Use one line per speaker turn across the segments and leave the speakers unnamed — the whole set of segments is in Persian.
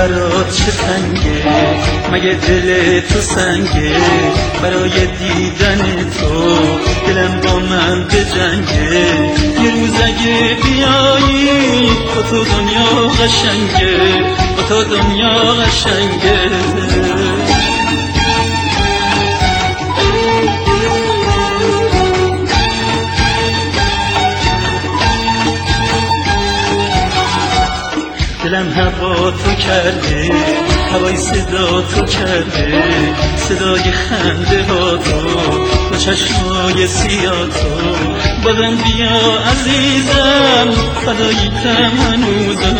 برات چه تنگه مگه دل تو سنگه؟ برای دیدن تو دلم با من به جنگه. یه روز اگه بیایی با تو دنیا قشنگه با تو دنیا قشنگه. دلم هوا تو کرده هوای صدا تو کرده صدای خنده ها تو با چشمای سیاه تو. بازم بیا عزیزم فداییتم هنوزم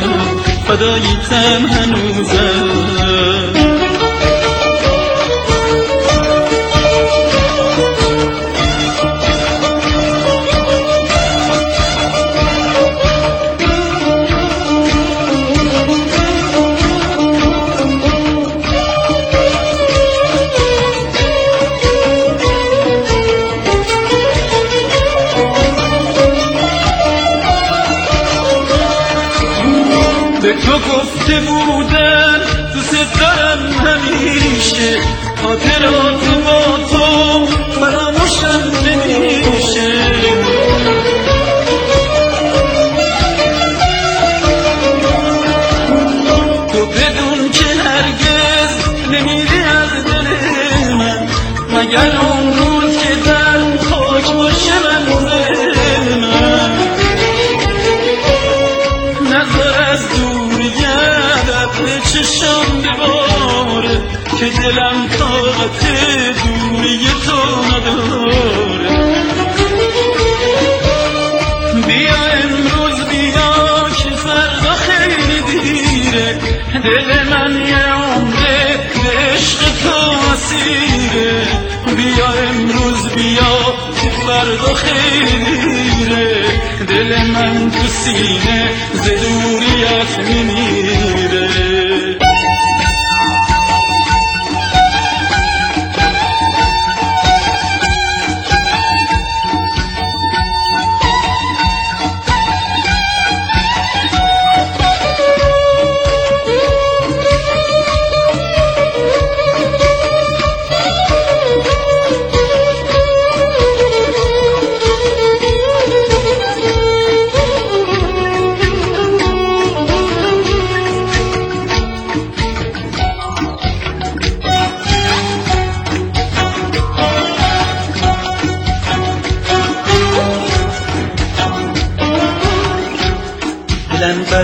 فداییتم هنوزم. به تو گفته بودن دوست دارم همیشه. خاطرات با تو فراموشم نمیشه. تو بدون که هرگز نمیری از دل من مگر اون روز به چشم بباره که دلم طاقت دوری تو نداره. بیا امروز بیا که فردا خیلی دیره. دل من یه عمره به عشق تو اسیره. بیا فردا خیلی دل من تو سینه ز دوریت میمیره.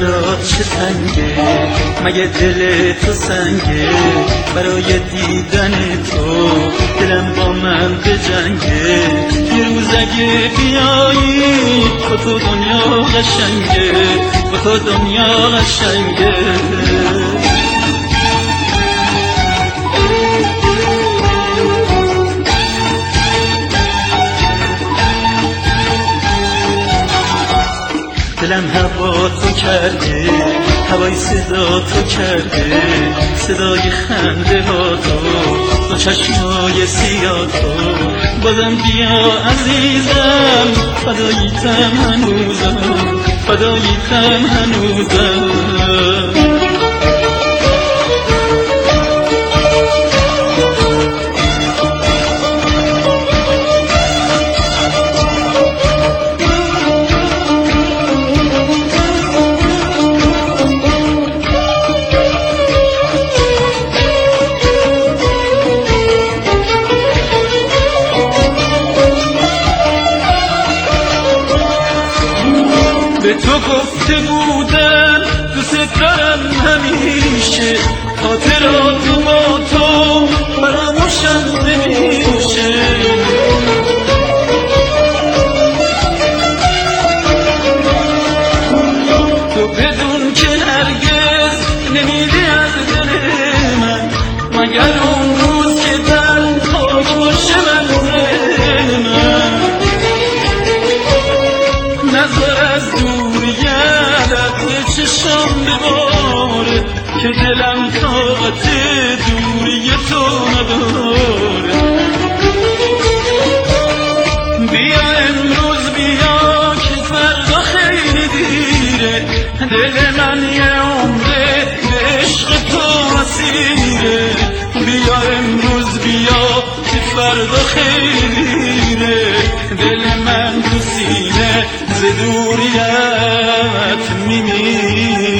برات چه تنگه مگه دل تو سنگه؟ برای دیدن تو دلم با من به جنگه. یه روز اگه بیایی با تو دنیا قشنگه. با تو دنیا قشنگه. دلم هوا تو کرده هوای صدا تو کرده صدای خنده ها تو با چشمای سیاه تو. بازم بیا عزیزم فداییتم هنوزم فداییتم هنوزم. گفته بودم دوست دارم همیشه. خاطرات با تو فراموشم نمیشه. تو بدون که دلم طاقت دوری تو نداره. بیا امروز بیا که فردا خیلی دیره. دل من یه عمره به عشق تو مسیره. بیا امروز بیا که فردا خیلی دیره. دل من تو سینه ز دوریت میمیره.